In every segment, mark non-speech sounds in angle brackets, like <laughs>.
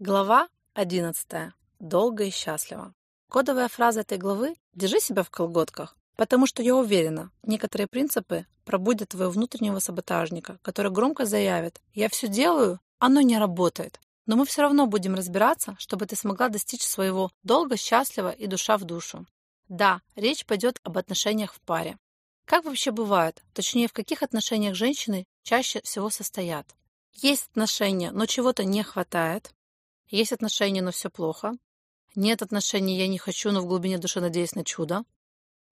Глава 11. Долго и счастливо. Кодовая фраза этой главы «Держи себя в колготках», потому что я уверена, некоторые принципы пробудят твоего внутреннего саботажника, который громко заявит «Я все делаю, оно не работает». Но мы все равно будем разбираться, чтобы ты смогла достичь своего долго, счастливо и душа в душу. Да, речь пойдет об отношениях в паре. Как вообще бывает, точнее, в каких отношениях женщины чаще всего состоят? Есть отношения, но чего-то не хватает. Есть отношения, но все плохо. Нет отношений, я не хочу, но в глубине души надеюсь на чудо.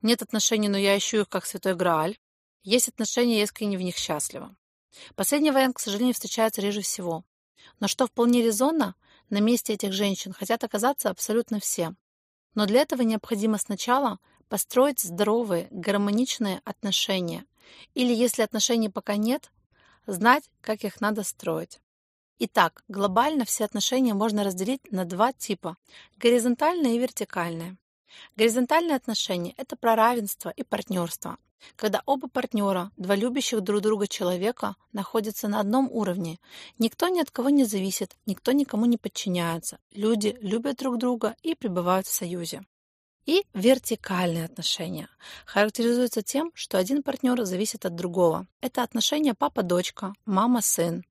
Нет отношений, но я ищу их как святой Грааль. Есть отношения, я искренне в них счастлива. Последний вариант, к сожалению, встречается реже всего. Но что вполне резонно, на месте этих женщин хотят оказаться абсолютно все. Но для этого необходимо сначала построить здоровые, гармоничные отношения. Или, если отношений пока нет, знать, как их надо строить. Итак, глобально все отношения можно разделить на два типа – горизонтальные и вертикальные. Горизонтальные отношения – это про равенство и партнерство, когда оба партнера, два любящих друг друга человека, находятся на одном уровне. Никто ни от кого не зависит, никто никому не подчиняется. Люди любят друг друга и пребывают в союзе. И вертикальные отношения характеризуются тем, что один партнер зависит от другого. Это отношения папа-дочка, мама-сын,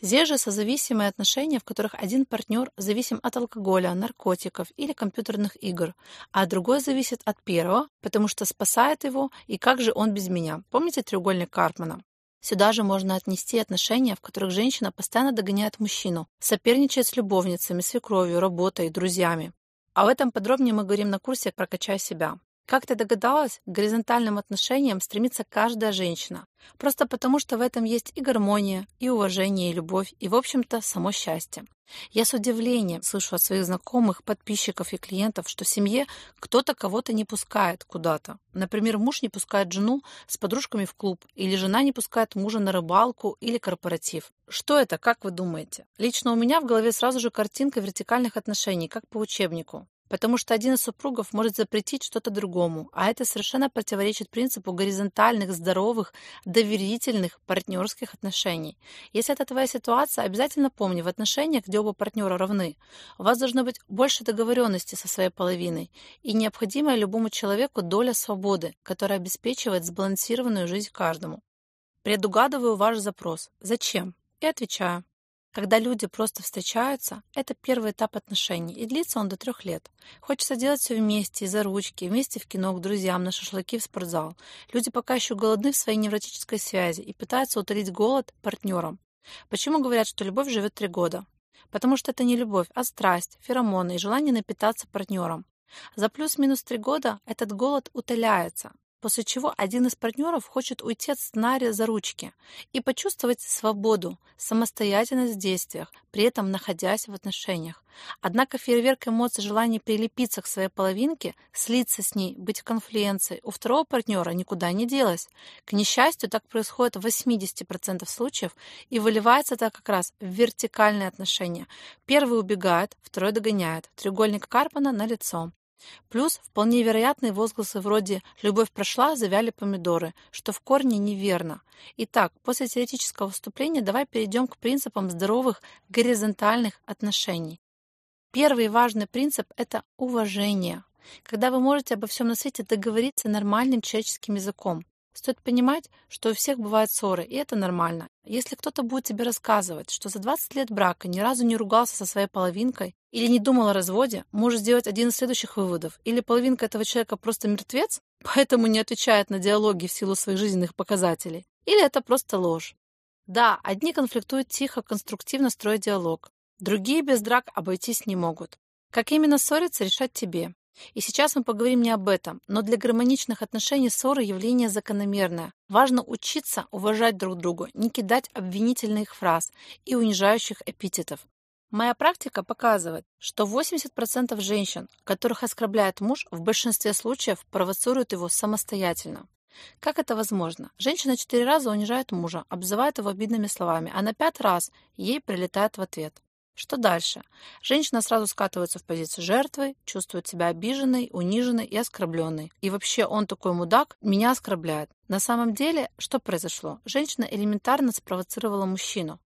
Же созависимые отношения, в которых один партнер зависим от алкоголя, наркотиков или компьютерных игр, а другой зависит от первого, потому что спасает его, и как же он без меня. Помните треугольник Карпмана? Сюда же можно отнести отношения, в которых женщина постоянно догоняет мужчину, соперничает с любовницами, свекровью, работой, друзьями. Об этом подробнее мы говорим на курсе «Прокачай себя». Как ты догадалась, к горизонтальным отношениям стремится каждая женщина. Просто потому, что в этом есть и гармония, и уважение, и любовь, и, в общем-то, само счастье. Я с удивлением слышу от своих знакомых, подписчиков и клиентов, что в семье кто-то кого-то не пускает куда-то. Например, муж не пускает жену с подружками в клуб, или жена не пускает мужа на рыбалку или корпоратив. Что это, как вы думаете? Лично у меня в голове сразу же картинка вертикальных отношений, как по учебнику. Потому что один из супругов может запретить что-то другому, а это совершенно противоречит принципу горизонтальных, здоровых, доверительных, партнерских отношений. Если это твоя ситуация, обязательно помни, в отношениях, где оба партнера равны, у вас должно быть больше договоренности со своей половиной и необходимая любому человеку доля свободы, которая обеспечивает сбалансированную жизнь каждому. Предугадываю ваш запрос. Зачем? И отвечаю. Когда люди просто встречаются, это первый этап отношений, и длится он до трех лет. Хочется делать все вместе, из-за ручки, вместе в кино, к друзьям, на шашлыки, в спортзал. Люди пока еще голодны в своей невротической связи и пытаются утолить голод партнером. Почему говорят, что любовь живет три года? Потому что это не любовь, а страсть, феромоны и желание напитаться партнером. За плюс-минус три года этот голод утоляется, после чего один из партнеров хочет уйти от сценария за ручки и почувствовать свободу, самостоятельность в действиях, при этом находясь в отношениях. Однако фейерверк эмоций желания прилепиться к своей половинке, слиться с ней, быть в конфлюенции у второго партнера никуда не делось. К несчастью, так происходит в 80% случаев и выливается это как раз в вертикальные отношения. Первый убегает, второй догоняет. Треугольник Карпана на лицо. Плюс вполне вероятные возгласы вроде «любовь прошла, завяли помидоры», что в корне неверно. Итак, после теоретического вступления давай перейдем к принципам здоровых горизонтальных отношений. Первый важный принцип – это уважение. Когда вы можете обо всем на свете договориться нормальным человеческим языком, Стоит понимать, что у всех бывают ссоры, и это нормально. Если кто-то будет тебе рассказывать, что за 20 лет брака ни разу не ругался со своей половинкой или не думал о разводе, можешь сделать один из следующих выводов. Или половинка этого человека просто мертвец, <laughs> поэтому не отвечает на диалоги в силу своих жизненных показателей. Или это просто ложь. Да, одни конфликтуют тихо, конструктивно строя диалог. Другие без драк обойтись не могут. Как именно ссориться, решать тебе. И сейчас мы поговорим не об этом, но для гармоничных отношений ссоры явление закономерное. Важно учиться уважать друг друга, не кидать обвинительных фраз и унижающих эпитетов. Моя практика показывает, что 80% женщин, которых оскорбляет муж, в большинстве случаев провоцируют его самостоятельно. Как это возможно? Женщина четыре раза унижает мужа, обзывает его обидными словами, а на пятый раз ей прилетает в ответ. Что дальше? Женщина сразу скатывается в позицию жертвы, чувствует себя обиженной, униженной и оскорбленной. И вообще он такой мудак, меня оскорбляет. На самом деле, что произошло? Женщина элементарно спровоцировала мужчину.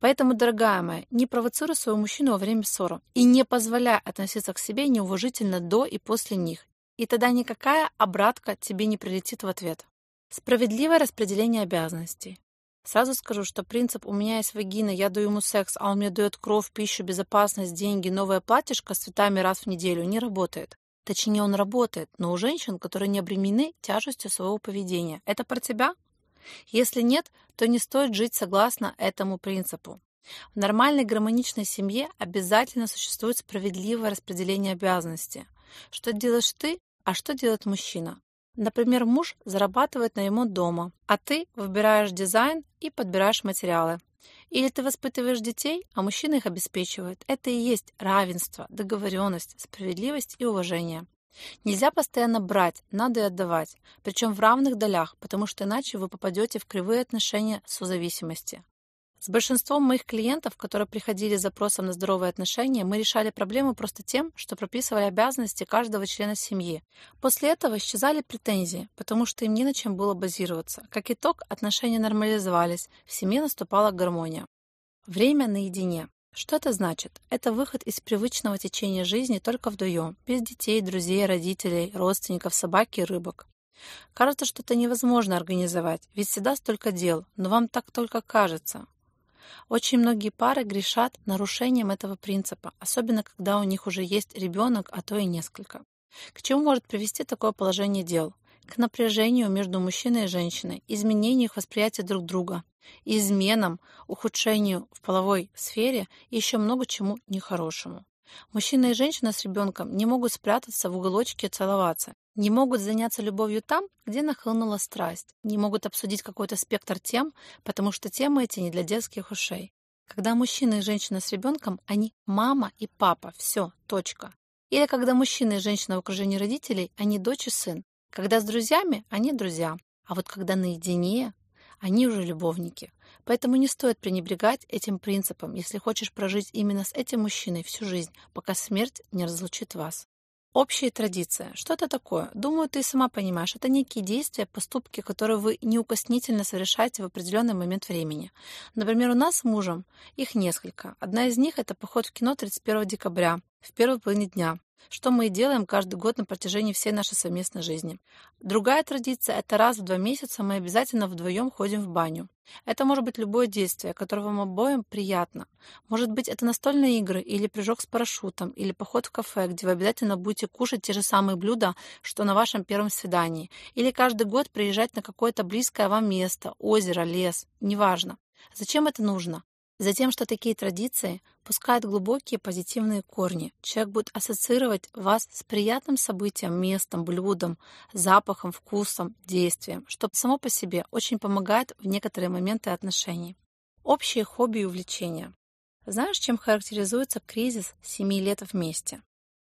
Поэтому, дорогая моя, не провоцируй своего мужчину во время ссоры и не позволяй относиться к себе неуважительно до и после них. И тогда никакая обратка тебе не прилетит в ответ. Справедливое распределение обязанностей. Сразу скажу, что принцип «у меня есть вагина, я даю ему секс, а он мне дает кровь, пищу, безопасность, деньги, новое платьишко с цветами раз в неделю» не работает. Точнее, он работает, но у женщин, которые не обременены тяжестью своего поведения. Это про тебя? Если нет, то не стоит жить согласно этому принципу. В нормальной гармоничной семье обязательно существует справедливое распределение обязанностей. Что делаешь ты, а что делает мужчина? Например, муж зарабатывает на ремонт дома, а ты выбираешь дизайн и подбираешь материалы. Или ты воспитываешь детей, а мужчина их обеспечивает. Это и есть равенство, договоренность, справедливость и уважение. Нельзя постоянно брать, надо и отдавать, причем в равных долях, потому что иначе вы попадете в кривые отношения созависимости. С большинством моих клиентов, которые приходили с запросом на здоровые отношения, мы решали проблемы просто тем, что прописывали обязанности каждого члена семьи. После этого исчезали претензии, потому что им не на чем было базироваться. Как итог, отношения нормализовались, в семье наступала гармония. Время наедине. Что это значит? Это выход из привычного течения жизни только вдвоем, без детей, друзей, родителей, родственников, собаки и рыбок. Кажется, что это невозможно организовать, ведь всегда столько дел, но вам так только кажется. Очень многие пары грешат нарушением этого принципа, особенно когда у них уже есть ребенок, а то и несколько. К чему может привести такое положение дел? К напряжению между мужчиной и женщиной, изменению их восприятия друг друга, изменам, ухудшению в половой сфере и еще много чему нехорошему. Мужчина и женщина с ребенком не могут спрятаться в уголочке и целоваться, не могут заняться любовью там, где нахлынула страсть, не могут обсудить какой-то спектр тем, потому что темы эти не для детских ушей. Когда мужчина и женщина с ребенком, они мама и папа, все, точка. Или когда мужчина и женщина в окружении родителей, они дочь и сын. Когда с друзьями, они друзья. А вот когда наедине, они уже любовники. Поэтому не стоит пренебрегать этим принципом, если хочешь прожить именно с этим мужчиной всю жизнь, пока смерть не разлучит вас. Общие традиции. Что это такое? Думаю, ты сама понимаешь. Это некие действия, поступки, которые вы неукоснительно совершаете в определенный момент времени. Например, у нас с мужем их несколько. Одна из них – это поход в кино 31 декабря, в первой половине дня что мы и делаем каждый год на протяжении всей нашей совместной жизни. Другая традиция – это раз в два месяца мы обязательно вдвоем ходим в баню. Это может быть любое действие, которое вам обоим приятно. Может быть, это настольные игры, или прыжок с парашютом, или поход в кафе, где вы обязательно будете кушать те же самые блюда, что на вашем первом свидании. Или каждый год приезжать на какое-то близкое вам место, озеро, лес, неважно. Зачем это нужно? Затем, что такие традиции пускают глубокие позитивные корни. Человек будет ассоциировать вас с приятным событием, местом, блюдом, запахом, вкусом, действием, что само по себе очень помогает в некоторые моменты отношений. Общие хобби и увлечения. Знаешь, чем характеризуется кризис семи лет вместе?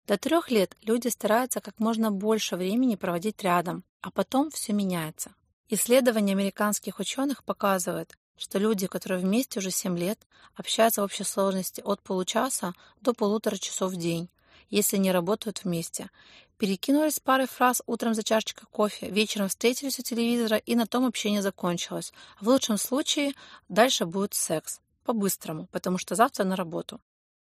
До трех лет люди стараются как можно больше времени проводить рядом, а потом все меняется. Исследования американских ученых показывают, что люди, которые вместе уже 7 лет, общаются в общей сложности от получаса до полутора часов в день, если не работают вместе. Перекинулись парой фраз утром за чашечкой кофе, вечером встретились у телевизора, и на том общение закончилось. В лучшем случае дальше будет секс. По-быстрому, потому что завтра на работу.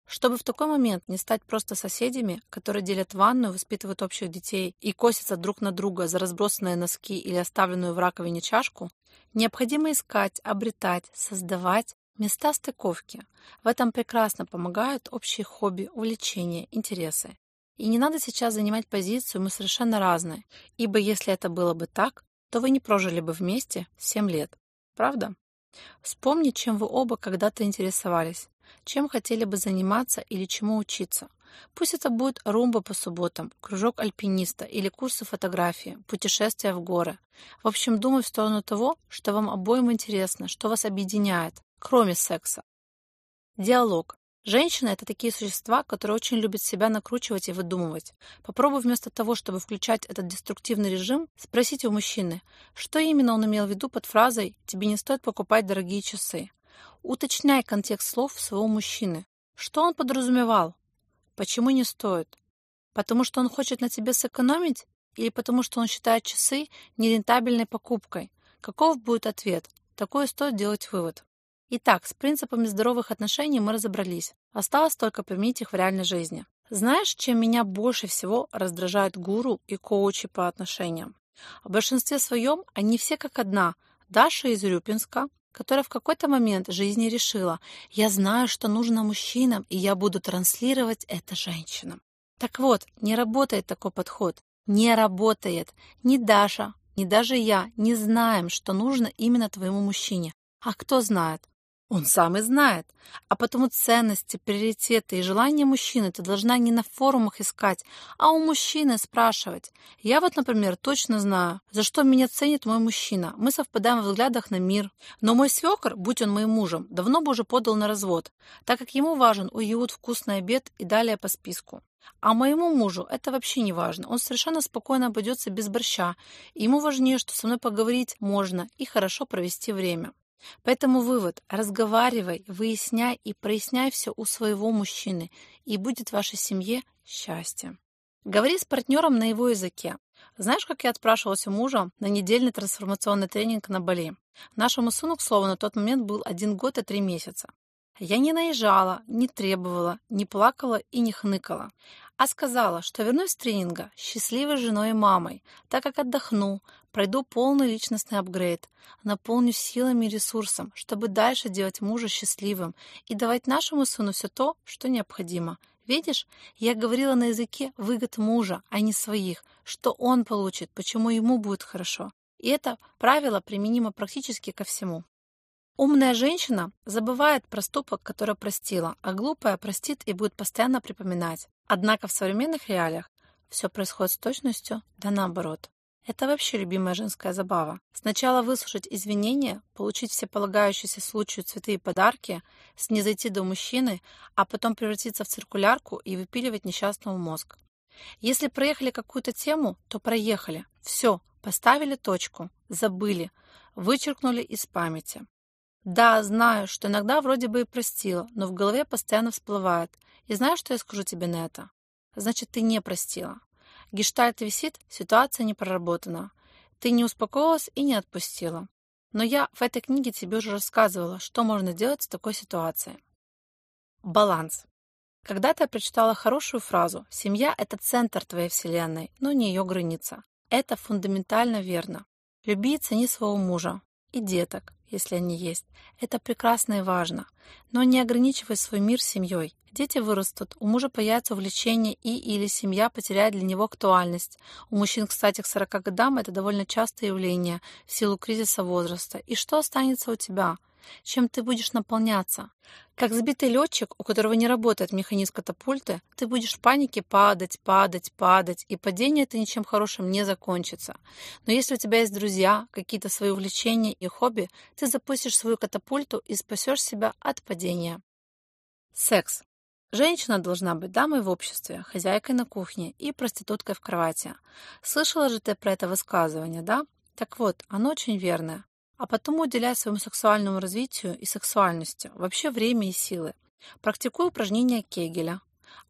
Чтобы в такой момент не стать просто соседями, которые делят ванную, воспитывают общих детей и косятся друг на друга за разбросанные носки или оставленную в раковине чашку, необходимо искать, обретать, создавать места стыковки. В этом прекрасно помогают общие хобби, увлечения, интересы. И не надо сейчас занимать позицию «мы совершенно разные», ибо если это было бы так, то вы не прожили бы вместе 7 лет. Правда? Вспомни, чем вы оба когда-то интересовались чем хотели бы заниматься или чему учиться. Пусть это будет румба по субботам, кружок альпиниста или курсы фотографии, путешествия в горы. В общем, думай в сторону того, что вам обоим интересно, что вас объединяет, кроме секса. Диалог. Женщины — это такие существа, которые очень любят себя накручивать и выдумывать. Попробуй вместо того, чтобы включать этот деструктивный режим, спросите у мужчины, что именно он имел в виду под фразой «тебе не стоит покупать дорогие часы». Уточняй контекст слов своего мужчины. Что он подразумевал? Почему не стоит? Потому что он хочет на тебе сэкономить? Или потому что он считает часы нерентабельной покупкой? Каков будет ответ? Такое стоит делать вывод. Итак, с принципами здоровых отношений мы разобрались. Осталось только применить их в реальной жизни. Знаешь, чем меня больше всего раздражают гуру и коучи по отношениям? В большинстве своем они все как одна. Даша из Рюпинска, которая в какой-то момент жизни решила, я знаю, что нужно мужчинам, и я буду транслировать это женщинам. Так вот, не работает такой подход. Не работает. Ни Даша, ни даже я не знаем, что нужно именно твоему мужчине. А кто знает? Он сам и знает. А потому ценности, приоритеты и желания мужчины ты должна не на форумах искать, а у мужчины спрашивать. Я вот, например, точно знаю, за что меня ценит мой мужчина. Мы совпадаем в взглядах на мир. Но мой свекор, будь он моим мужем, давно бы уже подал на развод, так как ему важен уют, вкусный обед и далее по списку. А моему мужу это вообще не важно. Он совершенно спокойно обойдется без борща. ему важнее, что со мной поговорить можно и хорошо провести время. Поэтому вывод – разговаривай, выясняй и проясняй все у своего мужчины, и будет вашей семье счастье. Говори с партнером на его языке. Знаешь, как я отпрашивалась у мужа на недельный трансформационный тренинг на Бали? Нашему сыну, к слову, на тот момент был один год и три месяца. Я не наезжала, не требовала, не плакала и не хныкала, а сказала, что вернусь с тренинга счастливой женой и мамой, так как отдохну, пройду полный личностный апгрейд, наполню силами и ресурсом, чтобы дальше делать мужа счастливым и давать нашему сыну все то, что необходимо. Видишь, я говорила на языке выгод мужа, а не своих, что он получит, почему ему будет хорошо. И это правило применимо практически ко всему. Умная женщина забывает проступок, который простила, а глупая простит и будет постоянно припоминать. Однако в современных реалиях все происходит с точностью, да наоборот. Это вообще любимая женская забава. Сначала выслушать извинения, получить все полагающиеся случаю цветы и подарки, снизойти до мужчины, а потом превратиться в циркулярку и выпиливать несчастному мозг. Если проехали какую-то тему, то проехали. Все, поставили точку, забыли, вычеркнули из памяти. Да, знаю, что иногда вроде бы и простила, но в голове постоянно всплывает. И знаешь, что я скажу тебе на это? Значит, ты не простила. Гештальт висит, ситуация не проработана. Ты не успокоилась и не отпустила. Но я в этой книге тебе уже рассказывала, что можно делать с такой ситуацией. Баланс. Когда-то я прочитала хорошую фразу «Семья – это центр твоей вселенной, но не ее граница». Это фундаментально верно. Люби и цени своего мужа и деток, если они есть. Это прекрасно и важно. Но не ограничивай свой мир семьей. Дети вырастут, у мужа появится увлечение и или семья потеряет для него актуальность. У мужчин, кстати, к 40 годам это довольно частое явление в силу кризиса возраста. И что останется у тебя? Чем ты будешь наполняться. Как сбитый летчик, у которого не работает механизм катапульты, ты будешь в панике падать, падать, падать, и падение это ничем хорошим не закончится. Но если у тебя есть друзья, какие-то свои увлечения и хобби, ты запустишь свою катапульту и спасешь себя от падения. Секс. Женщина должна быть дамой в обществе, хозяйкой на кухне и проституткой в кровати. Слышала же ты про это высказывание, да? Так вот, оно очень верное а потом уделяй своему сексуальному развитию и сексуальности вообще время и силы. Практикуй упражнения Кегеля,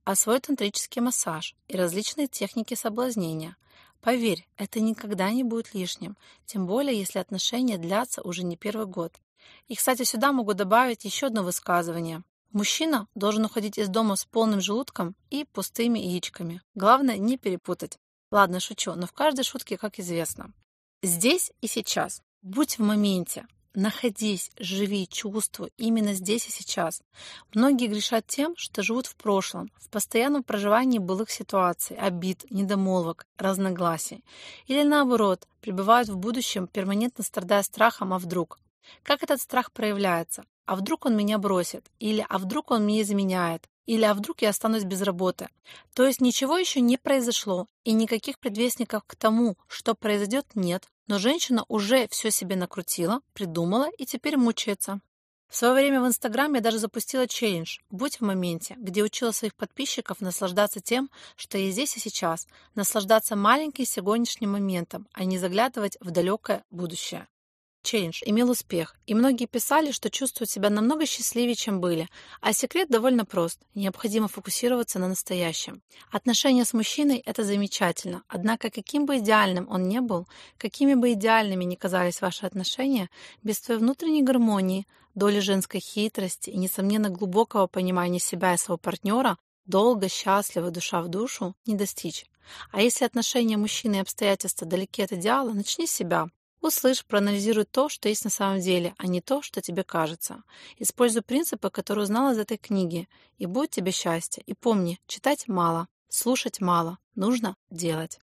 освой тантрический массаж и различные техники соблазнения. Поверь, это никогда не будет лишним, тем более если отношения длятся уже не первый год. И, кстати, сюда могу добавить еще одно высказывание. Мужчина должен уходить из дома с полным желудком и пустыми яичками. Главное не перепутать. Ладно, шучу, но в каждой шутке, как известно. Здесь и сейчас. Будь в моменте, находись, живи, чувствуй именно здесь и сейчас. Многие грешат тем, что живут в прошлом, в постоянном проживании былых ситуаций, обид, недомолвок, разногласий. Или наоборот, пребывают в будущем, перманентно страдая страхом «а вдруг?». Как этот страх проявляется? А вдруг он меня бросит? Или а вдруг он мне изменяет? Или а вдруг я останусь без работы? То есть ничего еще не произошло, и никаких предвестников к тому, что произойдет, нет. Но женщина уже все себе накрутила, придумала и теперь мучается. В свое время в Инстаграме я даже запустила челлендж «Будь в моменте», где учила своих подписчиков наслаждаться тем, что есть здесь и сейчас, наслаждаться маленьким сегодняшним моментом, а не заглядывать в далекое будущее. Челлендж имел успех, и многие писали, что чувствуют себя намного счастливее, чем были. А секрет довольно прост. Необходимо фокусироваться на настоящем. Отношения с мужчиной – это замечательно. Однако, каким бы идеальным он не был, какими бы идеальными ни казались ваши отношения, без твоей внутренней гармонии, доли женской хитрости и, несомненно, глубокого понимания себя и своего партнера долго, счастливо, душа в душу не достичь. А если отношения мужчины и обстоятельства далеки от идеала, начни с себя. Услышь, проанализируй то, что есть на самом деле, а не то, что тебе кажется. Используй принципы, которые узнала из этой книги, и будет тебе счастье. И помни, читать мало, слушать мало, нужно делать.